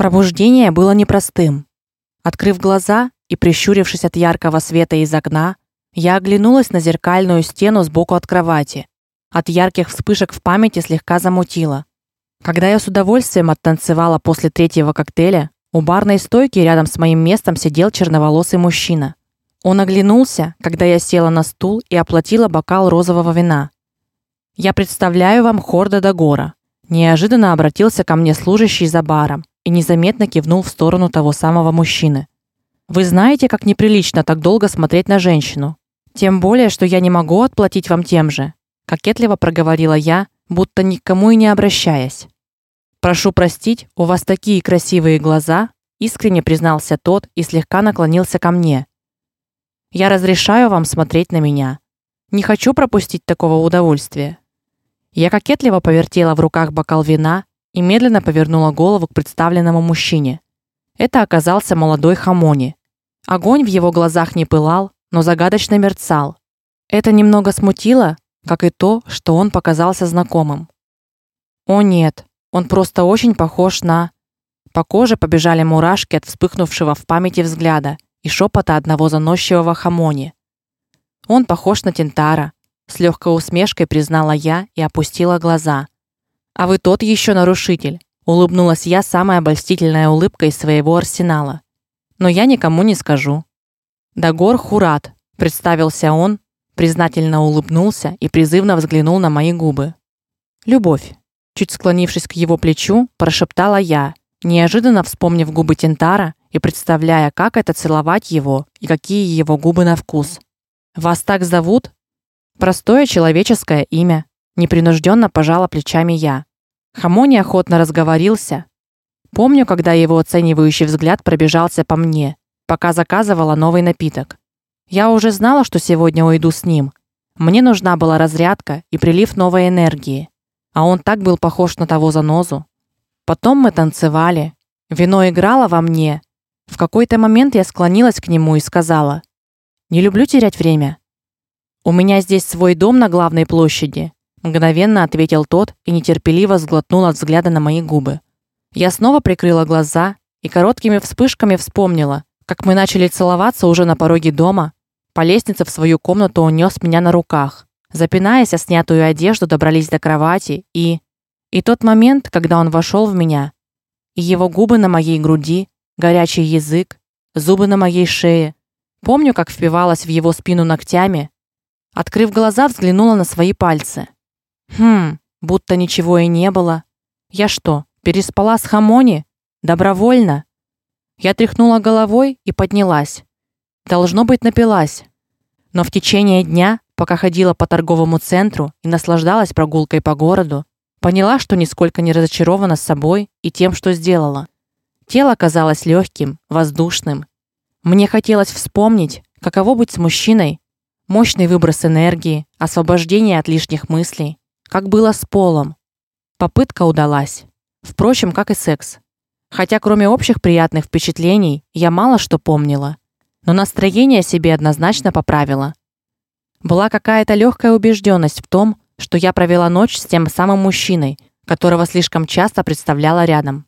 Пробуждение было непростым. Открыв глаза и прищурившись от яркого света из окна, я оглянулась на зеркальную стену сбоку от кровати. От ярких вспышек в памяти слегка замутило. Когда я с удовольствием оттанцевала после третьего коктейля, у барной стойки рядом с моим местом сидел черноволосый мужчина. Он оглянулся, когда я села на стул и оплатила бокал розового вина. Я представляю вам Хорда Дагора. Неожиданно обратился ко мне служащий за баром и незаметно кивнул в сторону того самого мужчины. Вы знаете, как неприлично так долго смотреть на женщину. Тем более, что я не могу отплатить вам тем же, кокетливо проговорила я, будто никому и не обращаясь. Прошу простить, у вас такие красивые глаза, искренне признался тот и слегка наклонился ко мне. Я разрешаю вам смотреть на меня. Не хочу пропустить такого удовольствия. Я кокетливо повертела в руках бокал вина и медленно повернула голову к представленному мужчине. Это оказался молодой Хамони. Огонь в его глазах не пылал, но загадочно мерцал. Это немного смутило, как и то, что он показался знакомым. О нет, он просто очень похож на По коже побежали мурашки от вспыхнувшего в памяти взгляда и шепота одного заносчивого хамони. Он похож на Тентара, с легкой усмешкой признала я и опустила глаза. А вы тот еще нарушитель, улыбнулась я самой обольстительной улыбкой своего арсенала. Но я никому не скажу. Дагор Хурат, представился он, признательно улыбнулся и призывно взглянул на мои губы. Любовь чуть склонившись к его плечу, прошептала я, неожиданно вспомнив губы Тентара и представляя, как это целовать его и какие его губы на вкус. Вас так зовут? Простое человеческое имя, непринужденно пожала плечами я. Хамони охотно разговорился. Помню, когда его оценивающий взгляд пробежался по мне, пока заказывала новый напиток. Я уже знала, что сегодня уйду с ним. Мне нужна была разрядка и прилив новой энергии а он так был похож на того занозу. Потом мы танцевали. Вино играло во мне. В какой-то момент я склонилась к нему и сказала: "Не люблю терять время. У меня здесь свой дом на главной площади", мгновенно ответил тот и нетерпеливо сглотнул от взгляда на мои губы. Я снова прикрыла глаза и короткими вспышками вспомнила, как мы начали целоваться уже на пороге дома. По лестнице в свою комнату он нёс меня на руках. Запинаясь о снятую одежду, добрались до кровати, и и тот момент, когда он вошел в меня, и его губы на моей груди, горячий язык, зубы на моей шее. Помню, как впивалась в его спину ногтями. Открыв глаза, взглянула на свои пальцы. Хм, будто ничего и не было. Я что, переспала с Хамони? Добровольно? Я тряхнула головой и поднялась. Должно быть, напилась. Но в течение дня пока ходила по торговому центру и наслаждалась прогулкой по городу, поняла, что нисколько не разочарована собой и тем, что сделала. Тело казалось легким, воздушным. Мне хотелось вспомнить, каково быть с мужчиной, мощный выброс энергии, освобождение от лишних мыслей, как было с полом. Попытка удалась. Впрочем, как и секс. Хотя кроме общих приятных впечатлений, я мало что помнила, но настроение себе однозначно поправила. Была какая-то легкая убежденность в том, что я провела ночь с тем самым мужчиной, которого слишком часто представляла рядом.